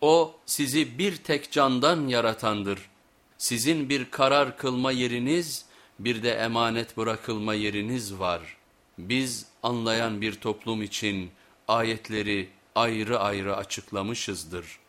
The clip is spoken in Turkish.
O sizi bir tek candan yaratandır. Sizin bir karar kılma yeriniz, bir de emanet bırakılma yeriniz var. Biz anlayan bir toplum için ayetleri ayrı ayrı açıklamışızdır.''